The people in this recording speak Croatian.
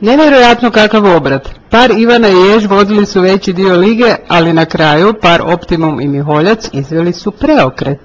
Nevjerojatno kakav obrat. Par Ivana i Jež vodili su veći dio lige, ali na kraju par Optimum i Miholjac izveli su preokret.